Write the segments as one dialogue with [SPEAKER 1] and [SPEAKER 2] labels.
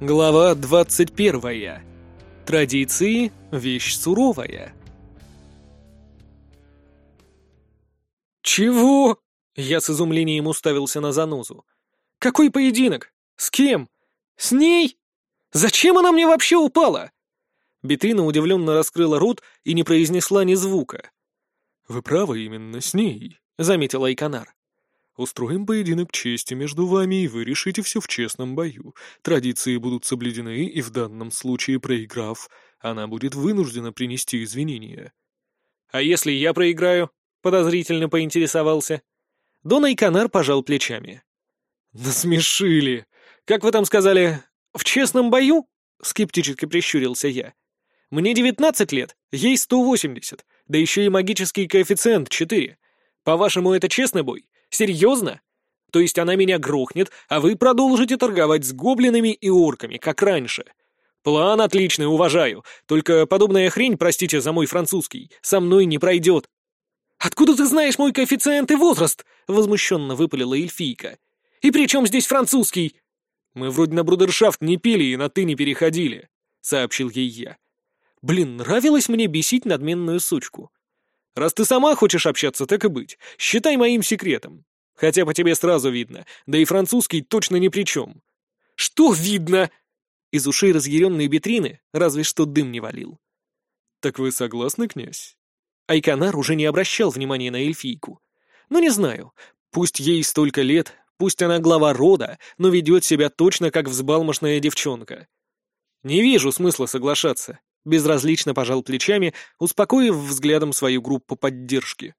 [SPEAKER 1] Глава 21. Традиции — вещь суровая. «Чего?» — я с изумлением уставился на занозу. «Какой поединок? С кем? С ней? Зачем она мне вообще упала?» Бетрина удивленно раскрыла рот и не произнесла ни звука.
[SPEAKER 2] «Вы правы именно с ней», — заметил Айканар. Устроим поединок чести между вами, и вы решите все в честном бою. Традиции будут соблюдены, и в данном случае, проиграв, она будет вынуждена принести извинения».
[SPEAKER 1] «А если я проиграю?» — подозрительно поинтересовался. Дон Айканар пожал плечами. «Насмешили! Как вы там сказали, в честном бою?» — скептически прищурился я. «Мне девятнадцать лет, ей сто восемьдесят, да еще и магический коэффициент четыре. По-вашему, это честный бой? Серьезно? То есть она меня грохнет, а вы продолжите торговать с гоблинами и орками, как раньше. План отличный, уважаю. Только подобная хрень, простите за мой французский, со мной не пройдет. «Откуда ты знаешь мой коэффициент и возраст?» — возмущенно выпалила эльфийка. «И при чем здесь французский?» «Мы вроде на брудершафт не пили и на «ты» не переходили», — сообщил ей я. Блин, нравилось мне бесить надменную сучку. Раз ты сама хочешь общаться, так и быть. Считай моим секретом. Хотя по тебе сразу видно, да и французский точно ни при чем. Что видно? Из ушей разъяренной битрины разве что дым не валил.
[SPEAKER 2] Так вы согласны, князь?
[SPEAKER 1] Айканар уже не обращал внимания на эльфийку. Ну, не знаю. Пусть ей столько лет, пусть она глава рода, но ведет себя точно как взбалмошная девчонка. Не вижу смысла соглашаться безразлично пожал плечами, успокоив взглядом свою группу поддержки.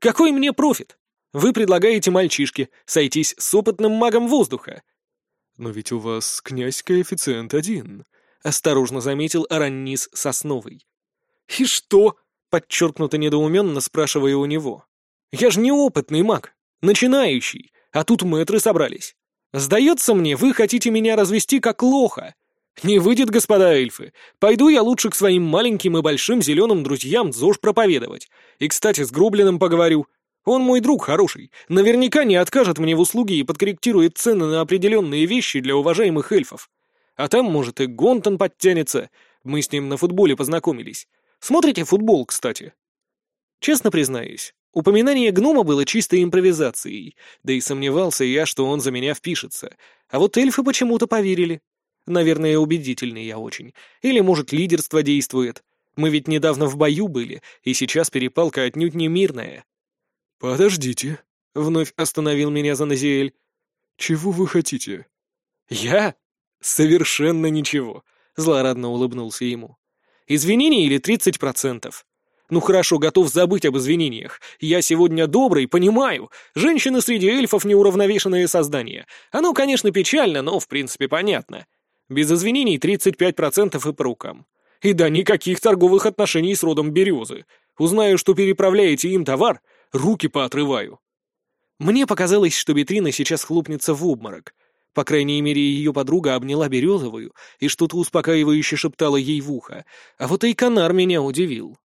[SPEAKER 1] «Какой мне профит? Вы предлагаете мальчишке сойтись с опытным магом воздуха».
[SPEAKER 2] «Но ведь у вас князь коэффициент один», — осторожно заметил Араннис Сосновый.
[SPEAKER 1] «И что?» — подчеркнуто недоуменно спрашивая у него. «Я же не опытный маг, начинающий, а тут мэтры собрались. Сдается мне, вы хотите меня развести как лоха, «Не выйдет, господа эльфы. Пойду я лучше к своим маленьким и большим зеленым друзьям ЗОЖ проповедовать. И, кстати, с Грублиным поговорю. Он мой друг хороший. Наверняка не откажет мне в услуге и подкорректирует цены на определенные вещи для уважаемых эльфов. А там, может, и Гонтон подтянется. Мы с ним на футболе познакомились. Смотрите футбол, кстати?» Честно признаюсь, упоминание гнома было чистой импровизацией, да и сомневался я, что он за меня впишется. А вот эльфы почему-то поверили. Наверное, убедительный я очень. Или, может, лидерство действует. Мы ведь недавно в бою были, и сейчас перепалка отнюдь не мирная.
[SPEAKER 2] «Подождите», — вновь остановил меня Заназиэль. «Чего вы хотите?»
[SPEAKER 1] «Я? Совершенно ничего», — злорадно улыбнулся ему. «Извинения или тридцать процентов? Ну хорошо, готов забыть об извинениях. Я сегодня добрый, понимаю. Женщины среди эльфов неуравновешенные создания. Оно, конечно, печально, но в принципе понятно. Без извинений 35% и по рукам. И да, никаких торговых отношений с родом Березы. Узнаю, что переправляете им товар, руки поотрываю. Мне показалось, что Бетрина сейчас хлопнется в обморок. По крайней мере, ее подруга обняла Березовую и что-то успокаивающе шептала ей в ухо. А вот и Канар меня удивил.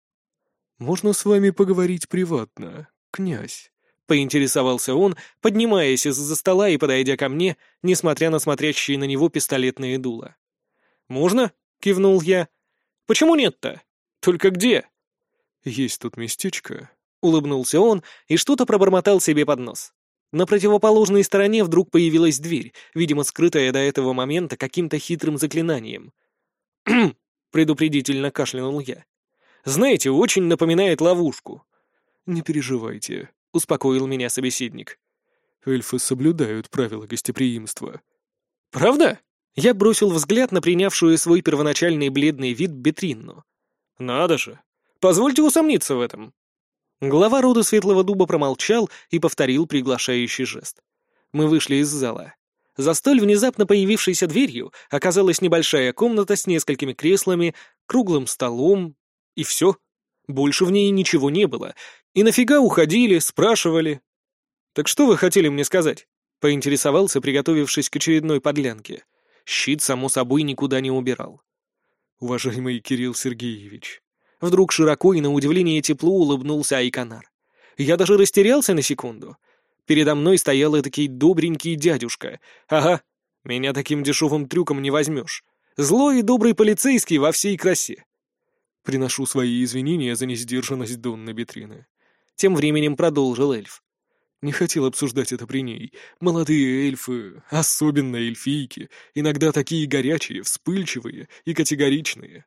[SPEAKER 2] «Можно с вами поговорить приватно, князь?»
[SPEAKER 1] поинтересовался он, поднимаясь из-за стола и подойдя ко мне, несмотря на смотрящие на него пистолетные дула. «Можно?» — кивнул я. «Почему нет-то? Только где?»
[SPEAKER 2] «Есть тут местечко», —
[SPEAKER 1] улыбнулся он и что-то пробормотал себе под нос. На противоположной стороне вдруг появилась дверь, видимо, скрытая до этого момента каким-то хитрым заклинанием. «Кхм!» — предупредительно кашлянул я. «Знаете, очень напоминает ловушку».
[SPEAKER 2] «Не переживайте», —
[SPEAKER 1] успокоил меня собеседник.
[SPEAKER 2] «Эльфы соблюдают правила гостеприимства».
[SPEAKER 1] «Правда?» Я бросил взгляд на принявшую свой первоначальный бледный вид Бетринну. «Надо же! Позвольте усомниться в этом». Глава рода Светлого Дуба промолчал и повторил приглашающий жест. Мы вышли из зала. За столь внезапно появившейся дверью оказалась небольшая комната с несколькими креслами, круглым столом и все. Больше в ней ничего не было, и нафига уходили, спрашивали? Так что вы хотели мне сказать? Поинтересовался, приготовившись к очередной подлянке. Щит, само собой, никуда не убирал.
[SPEAKER 2] Уважаемый Кирилл Сергеевич.
[SPEAKER 1] Вдруг широко и на удивление тепло улыбнулся Айканар. Я даже растерялся на секунду. Передо мной стоял этакий добренький дядюшка. Ага, Меня таким дешевым трюком не возьмешь. Злой и добрый полицейский во всей красе.
[SPEAKER 2] Приношу свои извинения за несдержанность Донны Бетрины.
[SPEAKER 1] Тем временем продолжил эльф.
[SPEAKER 2] Не хотел обсуждать это при ней. Молодые эльфы, особенно эльфийки, иногда такие горячие, вспыльчивые и категоричные.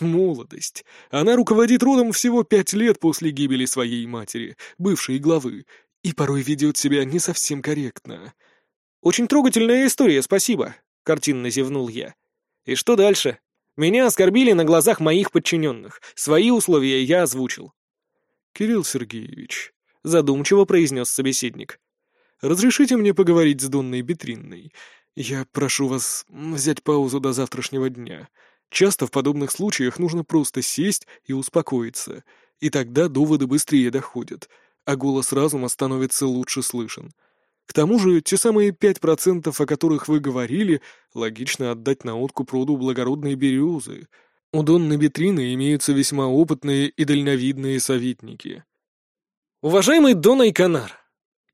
[SPEAKER 2] Молодость. Она руководит родом всего пять лет после гибели своей матери, бывшей главы, и порой ведет себя не совсем корректно.
[SPEAKER 1] «Очень трогательная история, спасибо», — картинно зевнул я. «И что дальше? Меня оскорбили на глазах моих подчиненных. Свои условия я озвучил».
[SPEAKER 2] «Кирилл Сергеевич», — задумчиво произнес собеседник, — «разрешите мне поговорить с Донной Бетринной? Я прошу вас взять паузу до завтрашнего дня. Часто в подобных случаях нужно просто сесть и успокоиться, и тогда доводы быстрее доходят, а голос разума становится лучше слышен. К тому же, те самые пять процентов, о которых вы говорили, логично отдать на откуп роду благородной березы. У Донны Бетрины имеются весьма опытные и дальновидные советники.
[SPEAKER 1] «Уважаемый Дон Айканар!»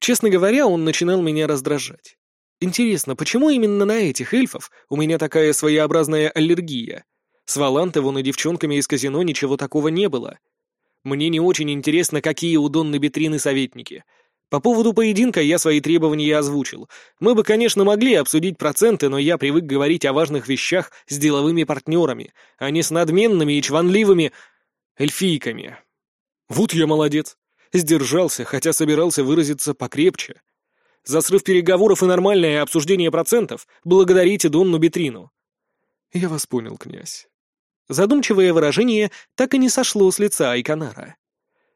[SPEAKER 1] Честно говоря, он начинал меня раздражать. Интересно, почему именно на этих эльфов у меня такая своеобразная аллергия? С Валантовым и девчонками из казино ничего такого не было. Мне не очень интересно, какие у Донны Бетрины советники. По поводу поединка я свои требования озвучил. Мы бы, конечно, могли обсудить проценты, но я привык говорить о важных вещах с деловыми партнерами, а не с надменными и чванливыми эльфийками. Вот я молодец. Сдержался, хотя собирался выразиться покрепче. За срыв переговоров и нормальное обсуждение процентов благодарите Донну Бетрину.
[SPEAKER 2] Я вас понял, князь.
[SPEAKER 1] Задумчивое выражение так и не сошло с лица Айканара.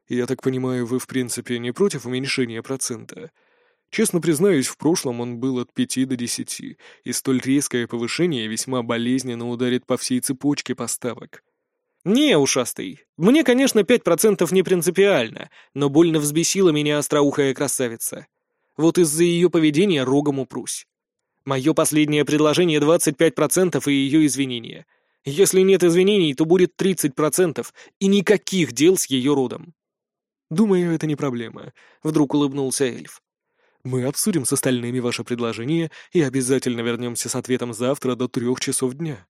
[SPEAKER 2] Я так понимаю, вы в принципе не против уменьшения процента? Честно признаюсь, в прошлом он был от пяти до десяти, и столь резкое повышение весьма болезненно ударит по всей цепочке поставок.
[SPEAKER 1] «Не, ушастый, мне, конечно, пять процентов не принципиально, но больно взбесила меня остроухая красавица. Вот из-за ее поведения рогом упрусь. Мое последнее предложение 25% и ее извинения. Если нет извинений, то будет 30% и никаких дел с ее родом.
[SPEAKER 2] «Думаю, это не проблема», — вдруг улыбнулся эльф. «Мы обсудим с остальными ваше предложение и обязательно вернемся с ответом завтра до трех часов дня».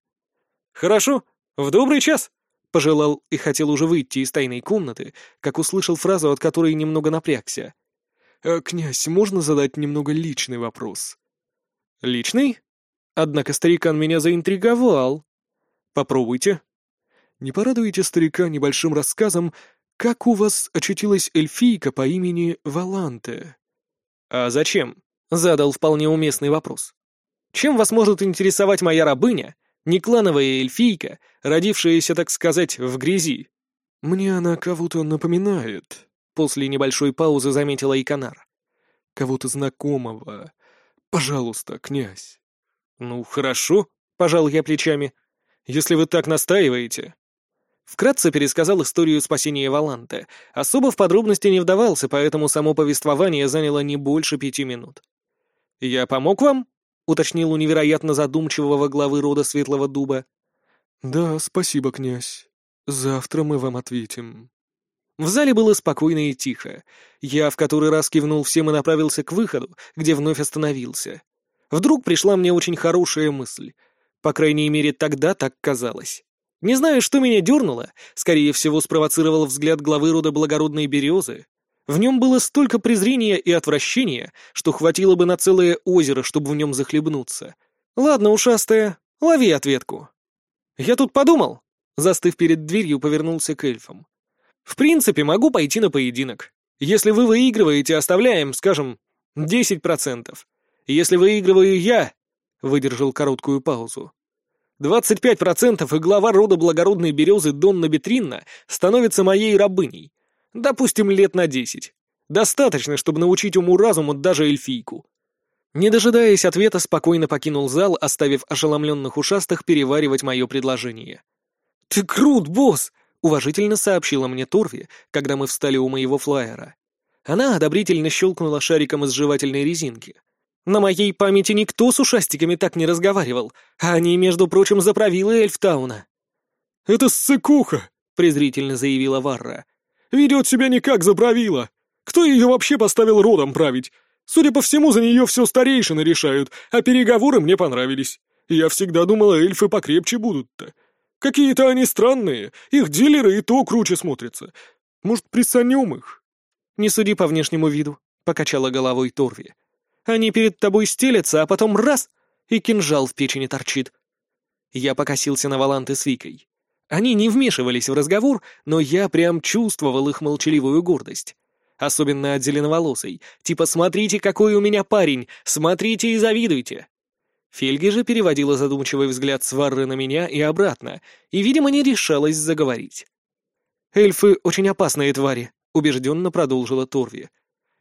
[SPEAKER 1] «Хорошо, в добрый час», — пожелал и хотел уже выйти из тайной комнаты, как услышал фразу, от которой немного напрягся.
[SPEAKER 2] «Э, «Князь, можно задать немного личный вопрос?»
[SPEAKER 1] «Личный? Однако старикан меня заинтриговал. Попробуйте».
[SPEAKER 2] «Не порадуете старика небольшим рассказом, как у вас очутилась эльфийка по имени Валанте?»
[SPEAKER 1] «А зачем?» — задал вполне уместный вопрос. «Чем вас может интересовать моя рабыня, не клановая эльфийка, родившаяся, так сказать, в грязи?»
[SPEAKER 2] «Мне она кого-то напоминает»,
[SPEAKER 1] После небольшой паузы заметила Иконар.
[SPEAKER 2] «Кого-то знакомого. Пожалуйста, князь».
[SPEAKER 1] «Ну, хорошо», — пожал я плечами. «Если вы так настаиваете». Вкратце пересказал историю спасения Валанте. Особо в подробности не вдавался, поэтому само повествование заняло не больше пяти минут. «Я помог вам?» — уточнил у невероятно задумчивого главы рода Светлого Дуба.
[SPEAKER 2] «Да, спасибо, князь. Завтра мы вам ответим».
[SPEAKER 1] В зале было спокойно и тихо. Я в который раз кивнул всем и направился к выходу, где вновь остановился. Вдруг пришла мне очень хорошая мысль. По крайней мере, тогда так казалось. Не знаю, что меня дернуло, скорее всего, спровоцировал взгляд главы рода благородной березы. В нем было столько презрения и отвращения, что хватило бы на целое озеро, чтобы в нем захлебнуться. Ладно, ушастая, лови ответку. Я тут подумал. Застыв перед дверью, повернулся к эльфам. В принципе, могу пойти на поединок. Если вы выигрываете, оставляем, скажем, 10%. Если выигрываю я, выдержал короткую паузу. 25% и глава рода благородной березы Донна Бетринна становится моей рабыней. Допустим, лет на 10. Достаточно, чтобы научить уму-разуму даже эльфийку. Не дожидаясь ответа, спокойно покинул зал, оставив ошеломленных ушастых переваривать мое предложение. «Ты крут, босс!» Уважительно сообщила мне Торви, когда мы встали у моего флайера. Она одобрительно щелкнула шариком из жевательной резинки. На моей памяти никто с ушастиками так не разговаривал, а они, между прочим, заправилы Эльфтауна.
[SPEAKER 2] «Это ссыкуха!» — презрительно заявила Варра. «Ведет себя не как заправила. Кто ее вообще поставил родом править? Судя по всему, за нее все старейшины решают, а переговоры мне понравились. Я всегда думала, эльфы покрепче будут-то. Какие-то они странные, их дилеры и то круче смотрятся. Может, присанем их?»
[SPEAKER 1] «Не суди по внешнему виду», — покачала головой Торви. «Они перед тобой стелятся, а потом раз — и кинжал в печени торчит». Я покосился на Валанты с Викой. Они не вмешивались в разговор, но я прям чувствовал их молчаливую гордость. Особенно от зеленоволосой. Типа «смотрите, какой у меня парень! Смотрите и завидуйте!» Фельги же переводила задумчивый взгляд Сварры на меня и обратно, и, видимо, не решалась заговорить. «Эльфы — очень опасные твари», — убежденно продолжила Торви.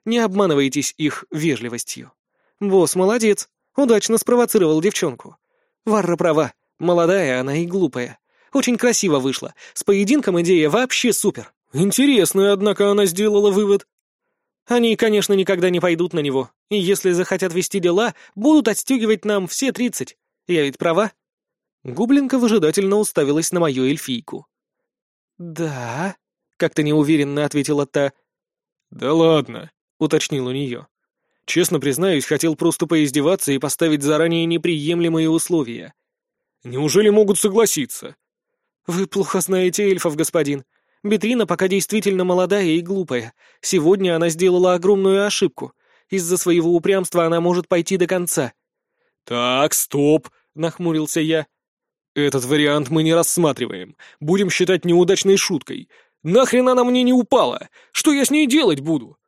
[SPEAKER 1] «Не обманывайтесь их вежливостью. Босс молодец, удачно спровоцировал девчонку. Варра права, молодая она и глупая. Очень красиво вышло, с поединком идея вообще супер».
[SPEAKER 2] «Интересный, однако, она сделала вывод»,
[SPEAKER 1] они, конечно, никогда не пойдут на него, и если захотят вести дела, будут отстегивать нам все тридцать. Я ведь права?» Гублинка выжидательно уставилась на мою эльфийку. «Да», — как-то неуверенно ответила та.
[SPEAKER 2] «Да ладно», —
[SPEAKER 1] уточнил у нее.
[SPEAKER 2] «Честно признаюсь, хотел просто поиздеваться и поставить заранее неприемлемые условия. Неужели могут согласиться?»
[SPEAKER 1] «Вы плохо знаете эльфов, господин. Бетрина пока действительно молодая и глупая. Сегодня она сделала огромную ошибку. Из-за своего упрямства она может пойти до конца».
[SPEAKER 2] «Так, стоп!» — нахмурился я. «Этот вариант мы не рассматриваем. Будем считать неудачной шуткой. Нахрен она мне не упала? Что я с ней делать буду?»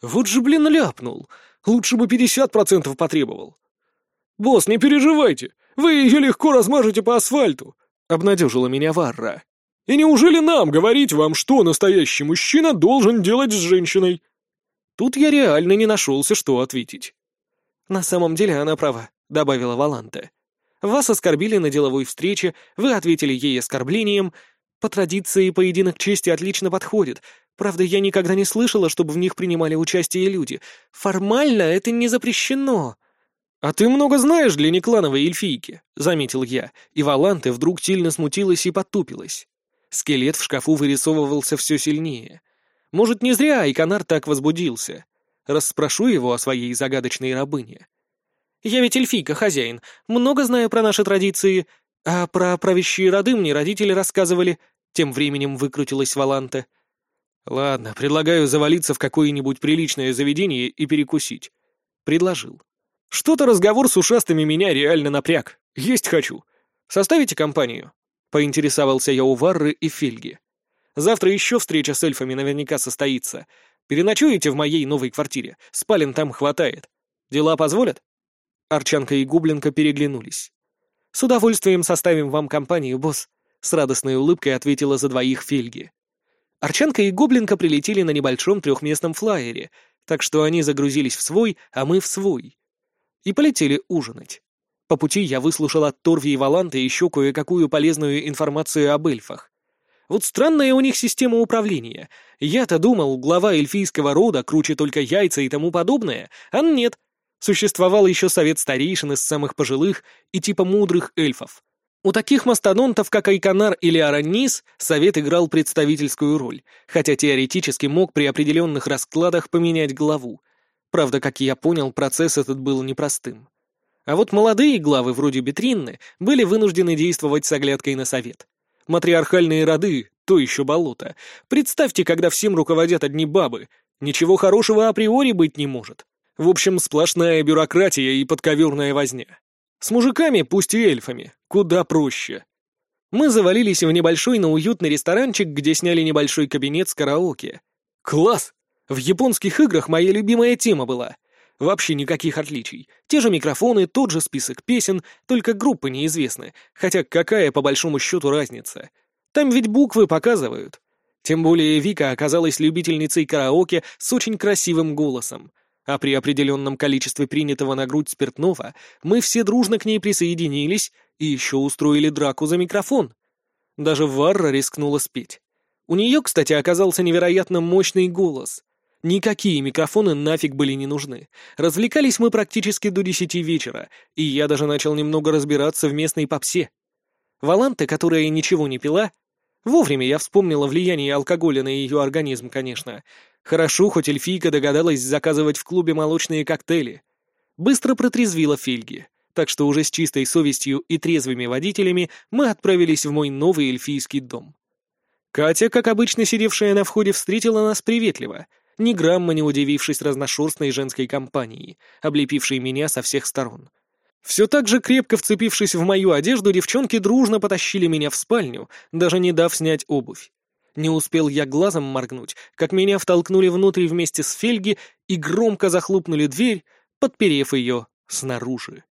[SPEAKER 2] «Вот же, блин, ляпнул. Лучше бы пятьдесят процентов потребовал». «Босс, не переживайте. Вы ее легко размажете по асфальту», — обнадежила меня Варра. И неужели нам говорить вам, что настоящий мужчина должен делать с женщиной?»
[SPEAKER 1] Тут я реально не нашелся, что ответить. «На самом деле она права», — добавила Валанте. «Вас оскорбили на деловой встрече, вы ответили ей оскорблением. По традиции поединок чести отлично подходит. Правда, я никогда не слышала, чтобы в них принимали участие люди. Формально это не запрещено».
[SPEAKER 2] «А ты много знаешь для неклановой эльфийки», — заметил я, и Валанте вдруг сильно смутилась и потупилась. Скелет в шкафу вырисовывался все сильнее. Может, не зря Айконар так возбудился. Расспрошу его о своей загадочной рабыне.
[SPEAKER 1] «Я ведь эльфийка, хозяин, много знаю про наши традиции, а про правящие роды мне родители рассказывали», — тем временем выкрутилась Валанта.
[SPEAKER 2] «Ладно, предлагаю завалиться в какое-нибудь приличное заведение и перекусить». Предложил. «Что-то разговор с ушастыми меня реально напряг. Есть хочу. Составите компанию?» — поинтересовался я у Варры и Фельги. «Завтра еще встреча с эльфами наверняка состоится. Переночуете в моей новой квартире? Спален там хватает. Дела позволят?»
[SPEAKER 1] Арчанка и Гублинка переглянулись. «С удовольствием составим вам компанию, босс», — с радостной улыбкой ответила за двоих Фельги. Арчанка и Гоблинка прилетели на небольшом трехместном флайере, так что они загрузились в свой, а мы в свой. И полетели ужинать. По пути я выслушал от Торви и Валанта еще кое-какую полезную информацию об эльфах. Вот странная у них система управления. Я-то думал, глава эльфийского рода круче только яйца и тому подобное, а нет. Существовал еще совет старейшин из самых пожилых и типа мудрых эльфов. У таких мастодонтов, как Айканар или Араннис, совет играл представительскую роль, хотя теоретически мог при определенных раскладах поменять главу. Правда, как я понял, процесс этот был непростым. А вот молодые главы, вроде Бетринны, были вынуждены действовать с оглядкой на совет. Матриархальные роды — то еще болото. Представьте, когда всем руководят одни бабы. Ничего хорошего априори быть не может. В общем, сплошная бюрократия и подковерная возня. С мужиками, пусть и эльфами, куда проще. Мы завалились в небольшой, но уютный ресторанчик, где сняли небольшой кабинет с караоке. Класс! В японских играх моя любимая тема была — Вообще никаких отличий. Те же микрофоны, тот же список песен, только группы неизвестны. Хотя какая по большому счету разница? Там ведь буквы показывают. Тем более Вика оказалась любительницей караоке с очень красивым голосом. А при определенном количестве принятого на грудь спиртного мы все дружно к ней присоединились и еще устроили драку за микрофон. Даже Варра рискнула спеть. У нее, кстати, оказался невероятно мощный голос. Никакие микрофоны нафиг были не нужны. Развлекались мы практически до десяти вечера, и я даже начал немного разбираться в местной попсе. Валанте, которая ничего не пила, вовремя я вспомнила влияние алкоголя на ее организм, конечно, Хорошо, хоть эльфийка догадалась заказывать в клубе молочные коктейли. Быстро протрезвила Фельги, так что уже с чистой совестью и трезвыми водителями мы отправились в мой новый эльфийский дом. Катя, как обычно сидевшая на входе, встретила нас приветливо, ни грамма не удивившись разношерстной женской компании, облепившей меня со всех сторон. Все так же крепко вцепившись в мою одежду, девчонки дружно потащили меня в спальню, даже не дав снять обувь. Не успел я глазом моргнуть, как меня втолкнули внутрь вместе с Фельги и громко захлопнули дверь, подперев ее снаружи.